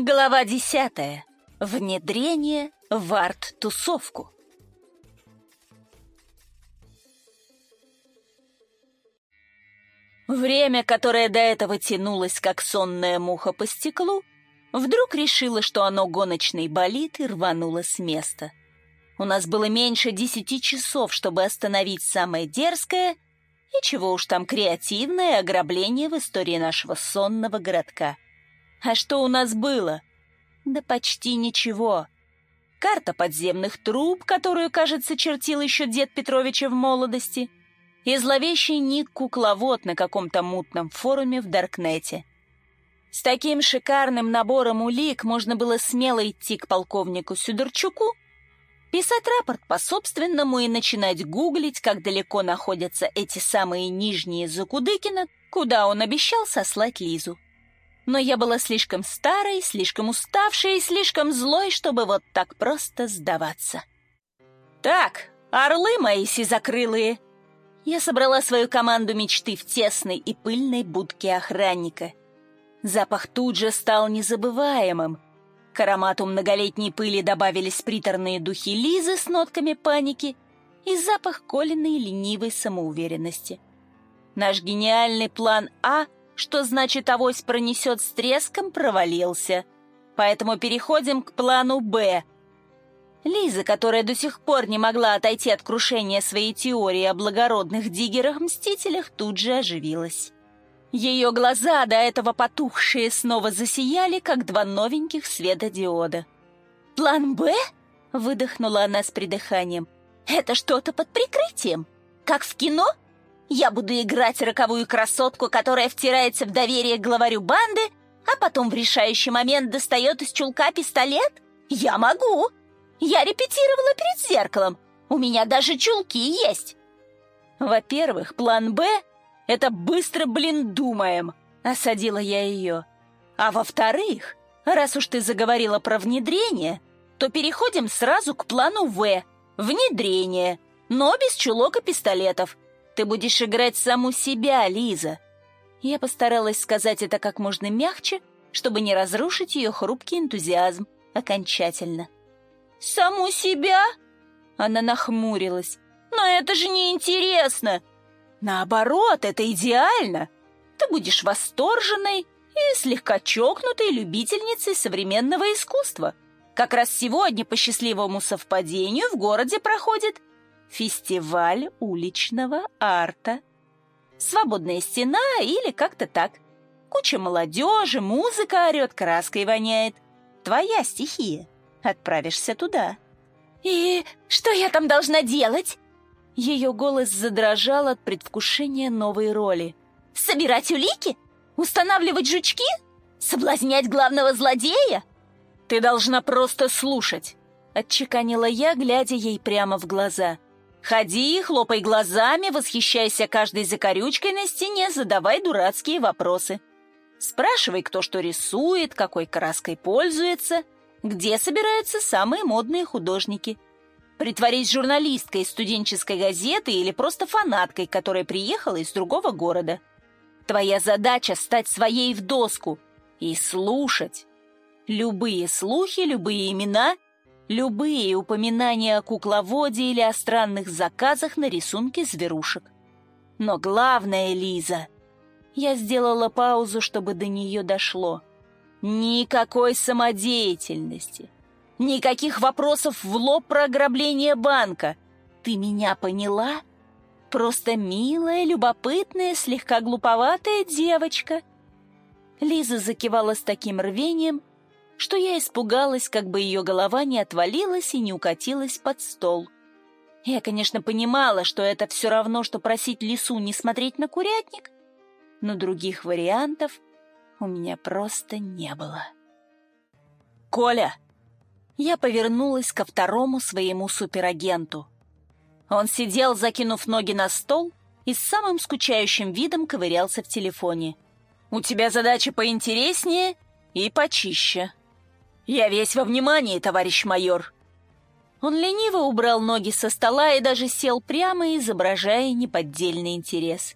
Глава десятая. Внедрение в арт-тусовку. Время, которое до этого тянулось, как сонная муха по стеклу, вдруг решило, что оно гоночный болит и рвануло с места. У нас было меньше десяти часов, чтобы остановить самое дерзкое и чего уж там креативное ограбление в истории нашего сонного городка — а что у нас было? Да почти ничего. Карта подземных труб, которую, кажется, чертил еще дед Петровича в молодости, и зловещий ник кукловод на каком-то мутном форуме в Даркнете. С таким шикарным набором улик можно было смело идти к полковнику Сюдорчуку, писать рапорт по-собственному и начинать гуглить, как далеко находятся эти самые нижние Закудыкина, куда он обещал сослать Лизу но я была слишком старой, слишком уставшей и слишком злой, чтобы вот так просто сдаваться. «Так, орлы мои сизокрылые!» Я собрала свою команду мечты в тесной и пыльной будке охранника. Запах тут же стал незабываемым. К аромату многолетней пыли добавились приторные духи Лизы с нотками паники и запах Колиной ленивой самоуверенности. Наш гениальный план А — что значит авось пронесет с треском, провалился. Поэтому переходим к плану «Б». Лиза, которая до сих пор не могла отойти от крушения своей теории о благородных диггерах-мстителях, тут же оживилась. Ее глаза, до этого потухшие, снова засияли, как два новеньких светодиода. «План «Б»?» — выдохнула она с придыханием. «Это что-то под прикрытием? Как в кино?» Я буду играть роковую красотку, которая втирается в доверие главарю банды, а потом в решающий момент достает из чулка пистолет? Я могу. Я репетировала перед зеркалом. У меня даже чулки есть. Во-первых, план «Б» — это быстро, блин, думаем, — осадила я ее. А во-вторых, раз уж ты заговорила про внедрение, то переходим сразу к плану «В» — внедрение, но без чулок и пистолетов — ты будешь играть саму себя, Лиза. Я постаралась сказать это как можно мягче, чтобы не разрушить ее хрупкий энтузиазм окончательно. «Саму себя?» Она нахмурилась. «Но это же не интересно. Наоборот, это идеально. Ты будешь восторженной и слегка чокнутой любительницей современного искусства. Как раз сегодня по счастливому совпадению в городе проходит Фестиваль уличного арта. Свободная стена или как-то так. Куча молодежи, музыка орет, краской воняет. Твоя стихия. Отправишься туда. «И что я там должна делать?» Ее голос задрожал от предвкушения новой роли. «Собирать улики? Устанавливать жучки? Соблазнять главного злодея?» «Ты должна просто слушать», — отчеканила я, глядя ей прямо в глаза. Ходи, хлопай глазами, восхищайся каждой закорючкой на стене, задавай дурацкие вопросы. Спрашивай, кто что рисует, какой краской пользуется, где собираются самые модные художники. Притворись журналисткой из студенческой газеты или просто фанаткой, которая приехала из другого города. Твоя задача — стать своей в доску и слушать. Любые слухи, любые имена — любые упоминания о кукловоде или о странных заказах на рисунке зверушек. Но главное, Лиза, я сделала паузу, чтобы до нее дошло. Никакой самодеятельности, никаких вопросов в лоб про ограбление банка. Ты меня поняла? Просто милая, любопытная, слегка глуповатая девочка. Лиза закивала с таким рвением, что я испугалась, как бы ее голова не отвалилась и не укатилась под стол. Я, конечно, понимала, что это все равно, что просить лису не смотреть на курятник, но других вариантов у меня просто не было. «Коля!» Я повернулась ко второму своему суперагенту. Он сидел, закинув ноги на стол, и с самым скучающим видом ковырялся в телефоне. «У тебя задача поинтереснее и почище». «Я весь во внимании, товарищ майор!» Он лениво убрал ноги со стола и даже сел прямо, изображая неподдельный интерес.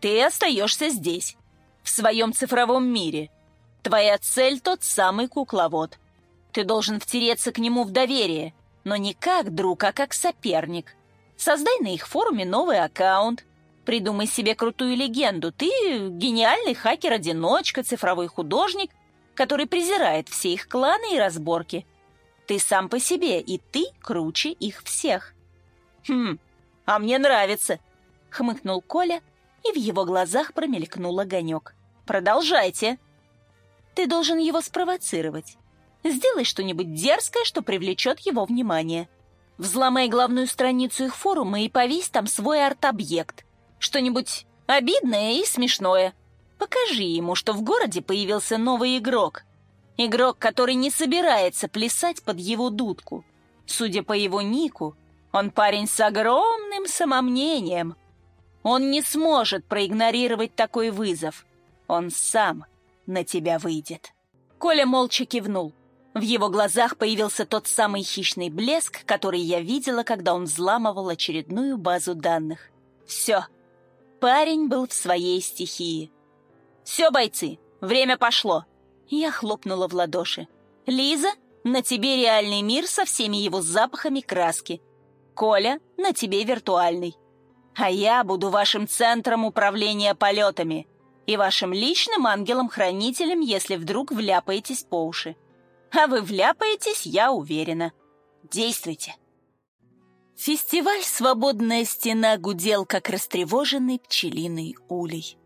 «Ты остаешься здесь, в своем цифровом мире. Твоя цель — тот самый кукловод. Ты должен втереться к нему в доверие, но не как друг, а как соперник. Создай на их форуме новый аккаунт. Придумай себе крутую легенду. Ты гениальный хакер-одиночка, цифровой художник, который презирает все их кланы и разборки. Ты сам по себе, и ты круче их всех. Хм, а мне нравится, хмыкнул Коля, и в его глазах промелькнул огонек. Продолжайте. Ты должен его спровоцировать. Сделай что-нибудь дерзкое, что привлечет его внимание. Взломай главную страницу их форума и повесь там свой арт-объект. Что-нибудь обидное и смешное. Покажи ему, что в городе появился новый игрок. Игрок, который не собирается плясать под его дудку. Судя по его нику, он парень с огромным самомнением. Он не сможет проигнорировать такой вызов. Он сам на тебя выйдет. Коля молча кивнул. В его глазах появился тот самый хищный блеск, который я видела, когда он взламывал очередную базу данных. Все. Парень был в своей стихии. «Все, бойцы, время пошло!» Я хлопнула в ладоши. «Лиза, на тебе реальный мир со всеми его запахами краски. Коля, на тебе виртуальный. А я буду вашим центром управления полетами и вашим личным ангелом-хранителем, если вдруг вляпаетесь по уши. А вы вляпаетесь, я уверена. Действуйте. Фестиваль «Свободная стена» гудел, как растревоженный пчелиный улей.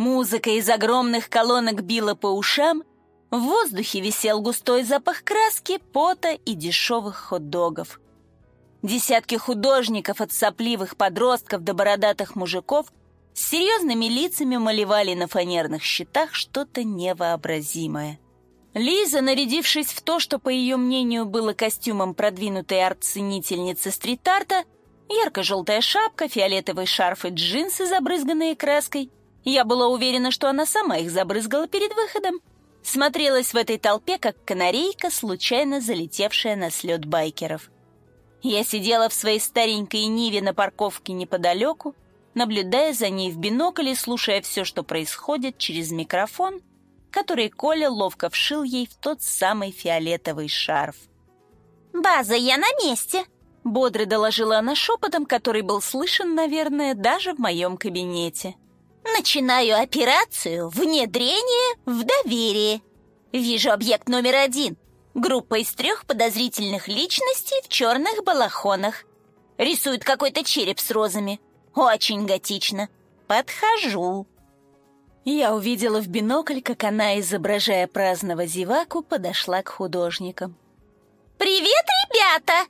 Музыка из огромных колонок била по ушам, в воздухе висел густой запах краски, пота и дешевых хот-догов. Десятки художников от сопливых подростков до бородатых мужиков с серьезными лицами малевали на фанерных щитах что-то невообразимое. Лиза, нарядившись в то, что, по ее мнению, было костюмом продвинутой арт-ценительницы стрит-арта, ярко-желтая шапка, фиолетовый шарф и джинсы, забрызганные краской, я была уверена, что она сама их забрызгала перед выходом, смотрелась в этой толпе, как канарейка, случайно залетевшая на слет байкеров. Я сидела в своей старенькой Ниве на парковке неподалеку, наблюдая за ней в бинокль и слушая все, что происходит через микрофон — который Коля ловко вшил ей в тот самый фиолетовый шарф. «База, я на месте!» — бодро доложила она шепотом, который был слышен, наверное, даже в моем кабинете. «Начинаю операцию «Внедрение в доверие». Вижу объект номер один. Группа из трех подозрительных личностей в черных балахонах. Рисует какой-то череп с розами. Очень готично. Подхожу. Я увидела в бинокль, как она, изображая праздного зеваку, подошла к художникам. «Привет, ребята!»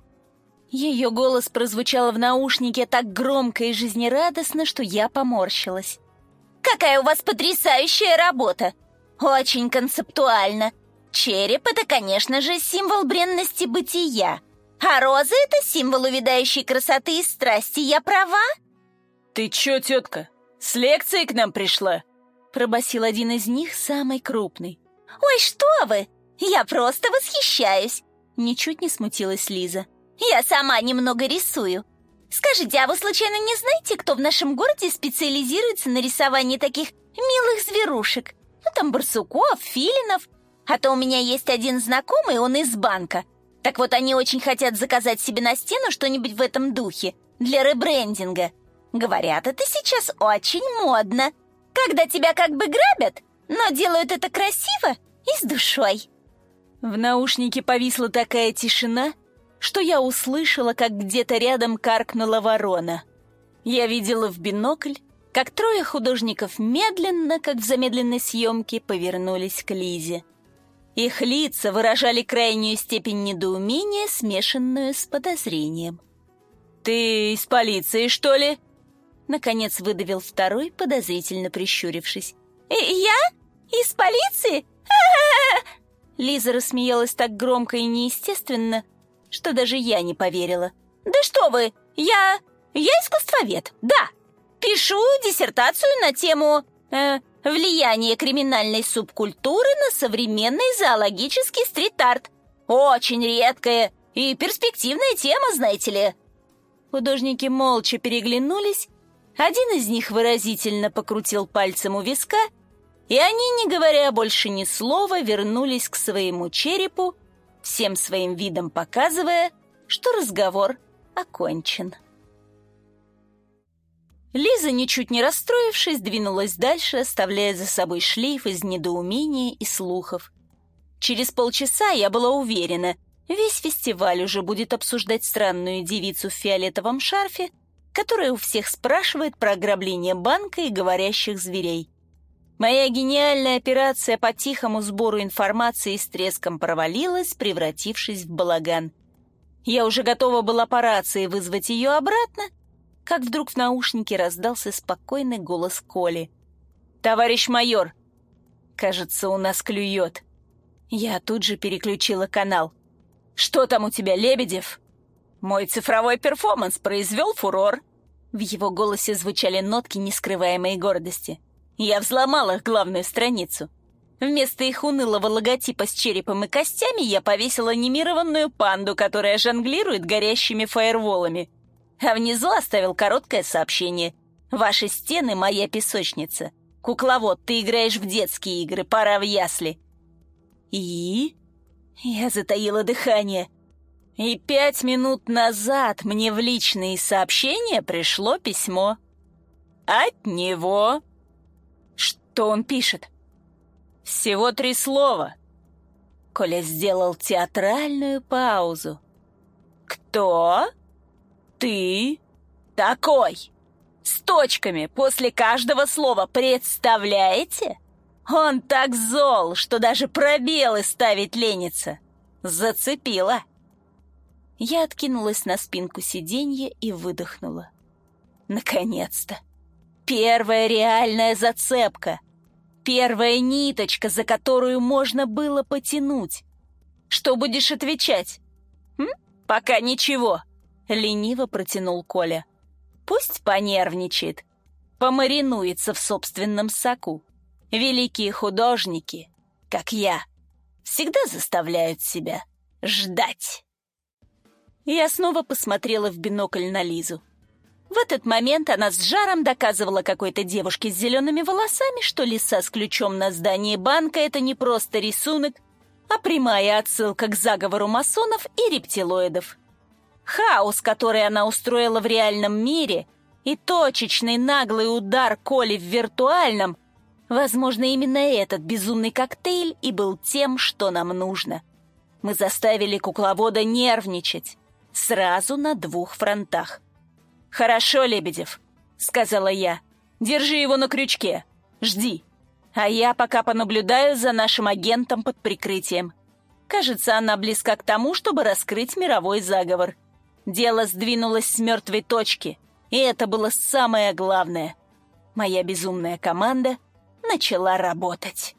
Ее голос прозвучал в наушнике так громко и жизнерадостно, что я поморщилась. «Какая у вас потрясающая работа! Очень концептуально. Череп — это, конечно же, символ бренности бытия, а роза — это символ увядающей красоты и страсти. Я права?» «Ты чё, тетка, с лекцией к нам пришла?» пробасил один из них, самый крупный. «Ой, что вы! Я просто восхищаюсь!» Ничуть не смутилась Лиза. «Я сама немного рисую. Скажите, а вы случайно не знаете, кто в нашем городе специализируется на рисовании таких милых зверушек? Ну, там барсуков, филинов. А то у меня есть один знакомый, он из банка. Так вот, они очень хотят заказать себе на стену что-нибудь в этом духе для ребрендинга. Говорят, это сейчас очень модно когда тебя как бы грабят, но делают это красиво и с душой. В наушнике повисла такая тишина, что я услышала, как где-то рядом каркнула ворона. Я видела в бинокль, как трое художников медленно, как в замедленной съемке, повернулись к Лизе. Их лица выражали крайнюю степень недоумения, смешанную с подозрением. «Ты из полиции, что ли?» Наконец выдавил второй, подозрительно прищурившись. «Я? Из полиции? Лиза рассмеялась так громко и неестественно, что даже я не поверила. «Да что вы! Я... я искусствовед, да! Пишу диссертацию на тему э, влияние криминальной субкультуры на современный зоологический стрит-арт. Очень редкая и перспективная тема, знаете ли». Художники молча переглянулись один из них выразительно покрутил пальцем у виска, И они, не говоря больше ни слова, вернулись к своему черепу, всем своим видом показывая, что разговор окончен. Лиза, ничуть не расстроившись, двинулась дальше, оставляя за собой шлейф из недоумения и слухов. Через полчаса я была уверена, весь фестиваль уже будет обсуждать странную девицу в фиолетовом шарфе, которая у всех спрашивает про ограбление банка и говорящих зверей. Моя гениальная операция по тихому сбору информации с треском провалилась, превратившись в балаган. Я уже готова была по рации вызвать ее обратно, как вдруг в наушнике раздался спокойный голос Коли. «Товарищ майор!» «Кажется, у нас клюет». Я тут же переключила канал. «Что там у тебя, Лебедев?» «Мой цифровой перформанс произвел фурор». В его голосе звучали нотки нескрываемой гордости. Я взломала их главную страницу. Вместо их унылого логотипа с черепом и костями я повесила анимированную панду, которая жонглирует горящими фаерволами. А внизу оставил короткое сообщение. «Ваши стены — моя песочница. Кукловод, ты играешь в детские игры, пора в ясли». «И?» Я затаила дыхание. И пять минут назад мне в личные сообщения пришло письмо. От него. Что он пишет? Всего три слова. Коля сделал театральную паузу. «Кто? Ты? Такой? С точками после каждого слова, представляете? Он так зол, что даже пробелы ставить ленится. Зацепила». Я откинулась на спинку сиденья и выдохнула. Наконец-то! Первая реальная зацепка! Первая ниточка, за которую можно было потянуть. Что будешь отвечать? М? Пока ничего. Лениво протянул Коля. Пусть понервничает, помаринуется в собственном соку. Великие художники, как я, всегда заставляют себя ждать. Я снова посмотрела в бинокль на Лизу. В этот момент она с жаром доказывала какой-то девушке с зелеными волосами, что лиса с ключом на здании банка — это не просто рисунок, а прямая отсылка к заговору масонов и рептилоидов. Хаос, который она устроила в реальном мире, и точечный наглый удар Коли в виртуальном, возможно, именно этот безумный коктейль и был тем, что нам нужно. Мы заставили кукловода нервничать сразу на двух фронтах — «Хорошо, Лебедев», — сказала я. «Держи его на крючке. Жди. А я пока понаблюдаю за нашим агентом под прикрытием. Кажется, она близка к тому, чтобы раскрыть мировой заговор. Дело сдвинулось с мертвой точки, и это было самое главное. Моя безумная команда начала работать».